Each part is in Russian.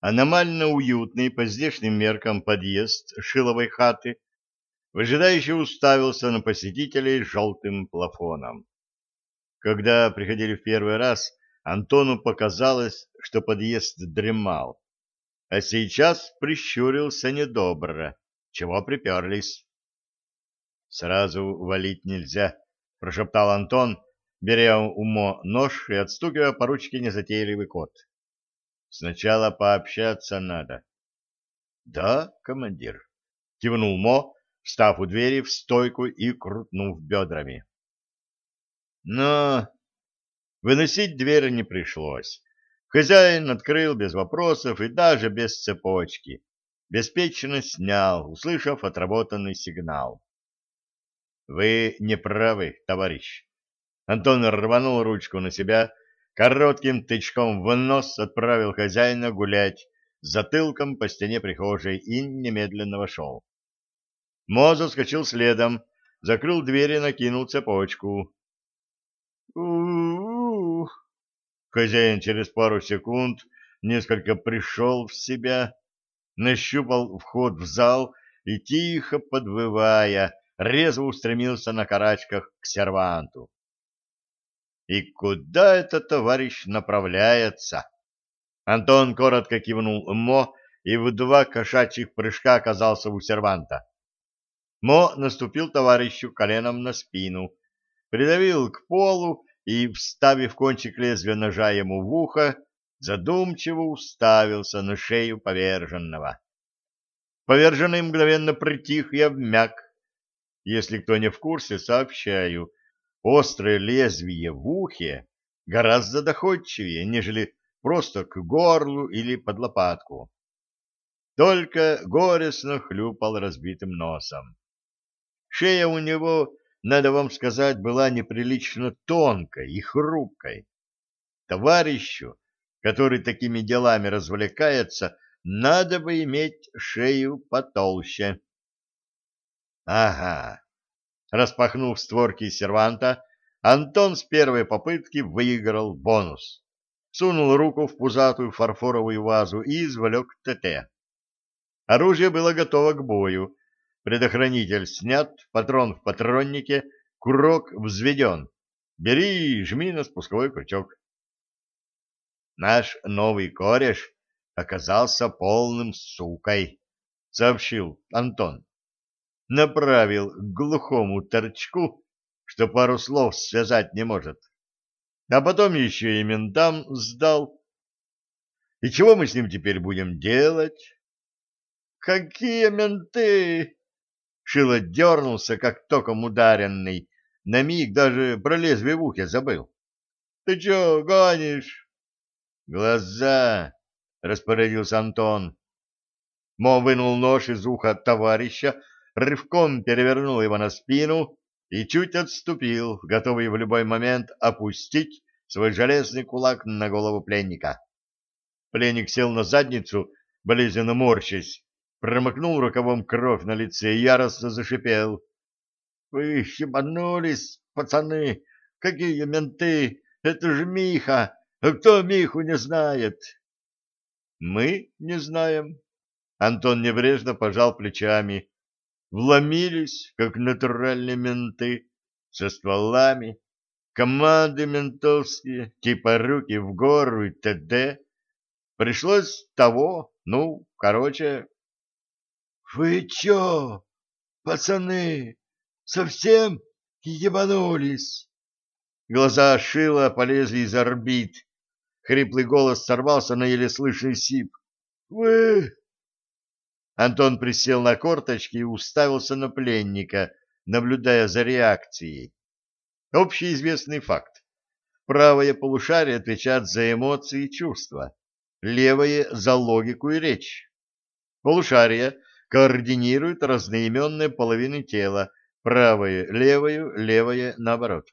аномально уютный по здешним меркам подъезд шиловой хаты выжидающе уставился на посетителей желтым плафоном. Когда приходили в первый раз, Антону показалось, что подъезд дремал, а сейчас прищурился недобро, чего приперлись. — Сразу валить нельзя, — прошептал Антон, беря умо нож и отстукивая по ручке незатейливый кот. — Сначала пообщаться надо. — Да, командир, — кивнул Мо, встав у двери в стойку и крутнув бедрами. Но выносить дверь не пришлось. Хозяин открыл без вопросов и даже без цепочки. Беспечно снял, услышав отработанный сигнал. «Вы не правы, товарищ». Антон рванул ручку на себя, коротким тычком в нос отправил хозяина гулять затылком по стене прихожей и немедленно вошел. Мо заскочил следом, закрыл дверь и накинул цепочку. у у Хозяин через пару секунд несколько пришел в себя, нащупал вход в зал и, тихо подвывая, резво устремился на карачках к серванту. «И куда этот товарищ направляется?» Антон коротко кивнул Мо и в два кошачьих прыжка оказался у серванта. Мо наступил товарищу коленом на спину, придавил к полу и, вставив кончик лезвия ножа ему в ухо, задумчиво уставился на шею поверженного. Поверженный мгновенно притих и обмяк. Если кто не в курсе, сообщаю, острое лезвие в ухе гораздо доходчивее, нежели просто к горлу или под лопатку. Только горестно хлюпал разбитым носом. Шея у него, надо вам сказать, была неприлично тонкой и хрупкой. Товарищу, который такими делами развлекается, надо бы иметь шею потолще. Ага. Распахнув створки серванта, Антон с первой попытки выиграл бонус. Сунул руку в пузатую фарфоровую вазу и извлек ТТ. Оружие было готово к бою, Предохранитель снят, патрон в патроннике, курок взведен. Бери и жми на спусковой крючок. Наш новый кореш оказался полным сукой, сообщил Антон. Направил к глухому торчку, что пару слов связать не может. А потом еще и ментам сдал. И чего мы с ним теперь будем делать? Какие менты? Шило дернулся, как током ударенный. На миг даже про лезвие в ухе забыл. — Ты че, гонишь? — Глаза! — распорядился Антон. Мо вынул нож из уха товарища, рывком перевернул его на спину и чуть отступил, готовый в любой момент опустить свой железный кулак на голову пленника. Пленник сел на задницу, болезненно морщась, промокнул рукавом кровь на лице и яростно зашипел. — Вы ебанулись, пацаны! Какие менты! Это же Миха! А кто Миху не знает? — Мы не знаем. Антон небрежно пожал плечами. Вломились, как натуральные менты, со стволами, команды ментовские, типа руки в гору и т.д. Пришлось того, ну, короче, вы чё, пацаны, совсем ебанулись? Глаза Шила полезли из орбит. Хриплый голос сорвался на еле слышный сип. Вы... Антон присел на корточки и уставился на пленника, наблюдая за реакцией. Общеизвестный факт. Правое полушарие отвечает за эмоции и чувства, левое — за логику и речь. Полушарие координирует разноименные половины тела, правую, левую, левое наоборот.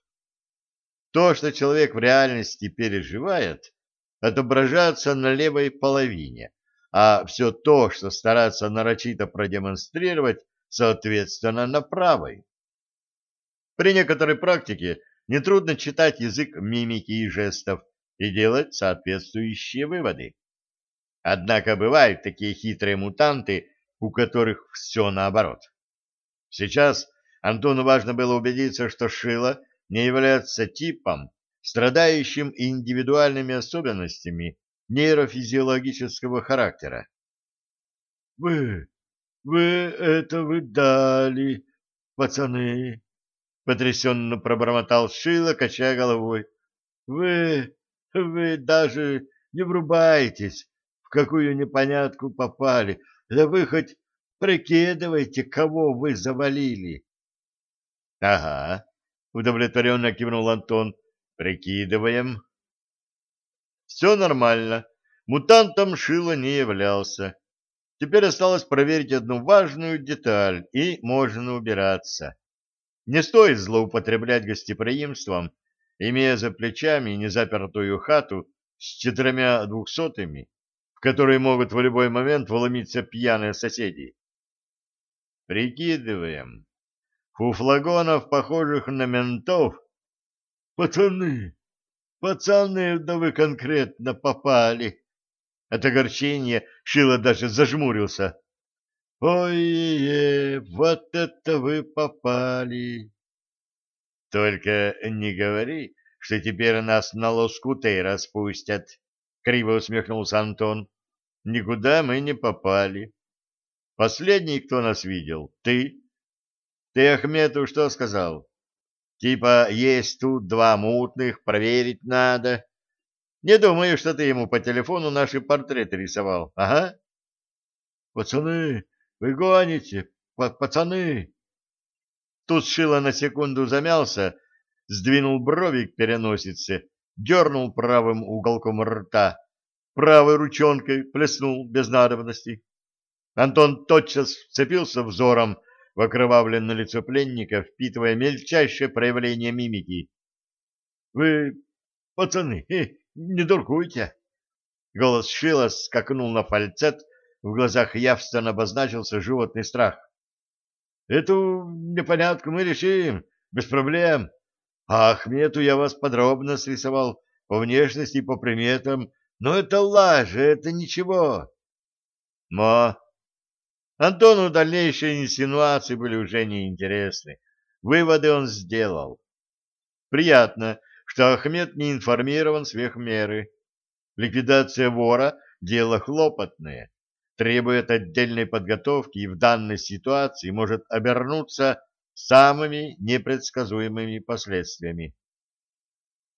То, что человек в реальности переживает, отображается на левой половине, а все то, что старается нарочито продемонстрировать, соответственно, на правой. При некоторой практике нетрудно читать язык мимики и жестов и делать соответствующие выводы. Однако бывают такие хитрые мутанты, у которых все наоборот. Сейчас Антону важно было убедиться, что Шила не является типом, страдающим индивидуальными особенностями нейрофизиологического характера. — Вы, вы это вы дали, пацаны! — потрясенно пробормотал Шила, качая головой. — Вы, вы даже не врубаетесь, в какую непонятку попали. Да вы хоть прикидывайте, кого вы завалили. — Ага, — удовлетворенно кивнул Антон. Прикидываем. Все нормально. Мутантом Шило не являлся. Теперь осталось проверить одну важную деталь, и можно убираться. Не стоит злоупотреблять гостеприимством, имея за плечами незапертую хату с четырьмя двухсотыми, в которые могут в любой момент вломиться пьяные соседи. Прикидываем. Фуфлагонов, похожих на ментов, Пацаны, пацаны, да вы конкретно попали. От огорчения Шила даже зажмурился. Ой, вот это вы попали. Только не говори, что теперь нас на лоскуты распустят, криво усмехнулся Антон. Никуда мы не попали. Последний, кто нас видел, ты. Ты Ахмету что сказал? Типа, есть тут два мутных, проверить надо. Не думаю, что ты ему по телефону наши портреты рисовал. Ага. Пацаны, вы гоните, пацаны. Тут Шило на секунду замялся, сдвинул брови к переносице, дернул правым уголком рта, правой ручонкой плеснул без надобности. Антон тотчас вцепился взором в окровавленное лицо пленника, впитывая мельчайшее проявление мимики. — Вы, пацаны, не дуркуйте! Голос Шила скакнул на фальцет, в глазах явственно обозначился животный страх. — Эту непонятку мы решим, без проблем. А Ахмету я вас подробно срисовал по внешности и по приметам, но это лажа, это ничего. — Мо, Антону дальнейшие инсинуации были уже неинтересны. Выводы он сделал. Приятно, что Ахмед не информирован сверх меры. Ликвидация вора – дело хлопотное, требует отдельной подготовки и в данной ситуации может обернуться самыми непредсказуемыми последствиями.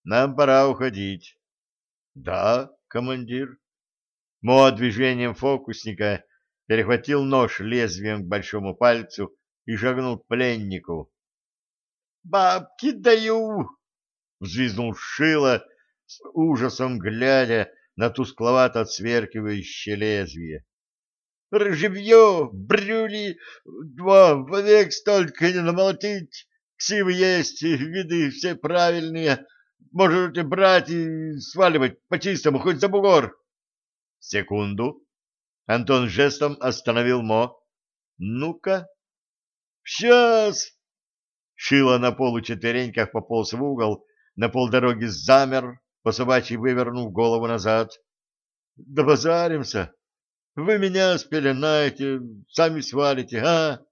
Нам пора уходить. Да, командир. Мо движением фокусника перехватил нож лезвием к большому пальцу и шагнул к пленнику. «Бабки даю!» — взвизнул Шило, с ужасом глядя на тускловато отсверкивающее лезвие. «Ржевье, брюли, два вовек столько не намолотить, ксивы есть, виды все правильные, можете брать и сваливать по-чистому, хоть за бугор». «Секунду!» Антон жестом остановил Мо. «Ну-ка!» «Сейчас!» Шило на получетвереньках пополз в угол, на полдороги замер, по собачьи вывернув голову назад. «Да базаримся! Вы меня спеленаете, сами свалите, а?»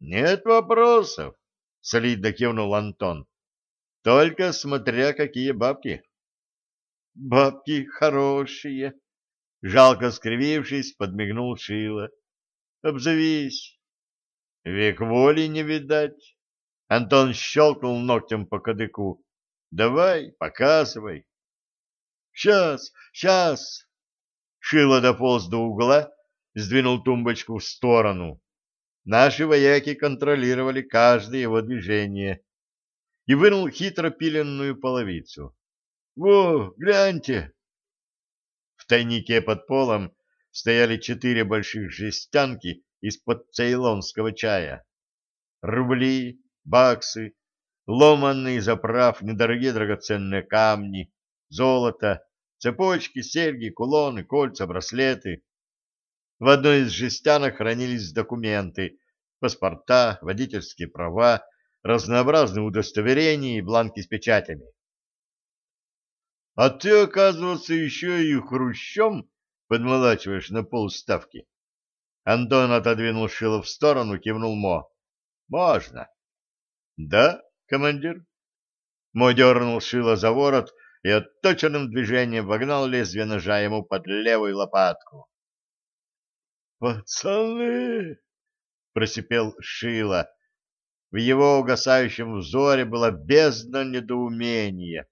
«Нет вопросов!» — солидно кивнул Антон. «Только смотря какие бабки!» «Бабки хорошие!» Жалко скривившись, подмигнул Шила. Обзовись. Век воли не видать. Антон щелкнул ногтем по кадыку. Давай, показывай. Сейчас, сейчас. Шило дополз до угла, сдвинул тумбочку в сторону. Наши вояки контролировали каждое его движение и вынул хитро пиленную половицу. «Во, гляньте!» Тайнике под полом стояли четыре больших жестянки из-под цейлонского чая. Рубли, баксы, ломанные заправ недорогие драгоценные камни, золото, цепочки, серьги, кулоны, кольца, браслеты. В одной из жестянок хранились документы, паспорта, водительские права, разнообразные удостоверения и бланки с печатями. А ты, оказывается, еще и хрущом подмолачиваешь на полставки? Антон отодвинул шило в сторону, кивнул Мо. Можно. Да, командир? Мо дернул шило за ворот и отточенным движением вогнал лезвие ножа ему под левую лопатку. «Пацаны!» — просипел Шило. В его угасающем взоре была бездна недоумения.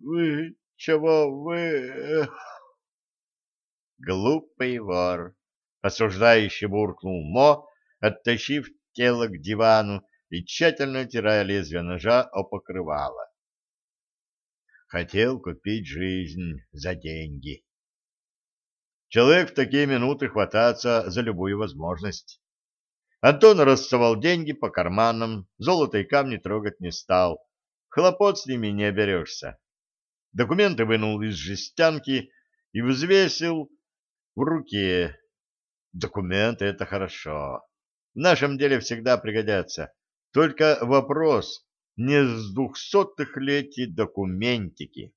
«Вы чего вы...» «Глупый вор!» — осуждающий буркнул Мо, оттащив тело к дивану и тщательно отирая лезвие ножа о покрывало. Хотел купить жизнь за деньги. Человек в такие минуты хватается за любую возможность. Антон рассовал деньги по карманам, золото и камни трогать не стал. Хлопот с ними не оберешься. Документы вынул из жестянки и взвесил в руке. Документы — это хорошо. В нашем деле всегда пригодятся. Только вопрос, не с двухсотых ли эти документики?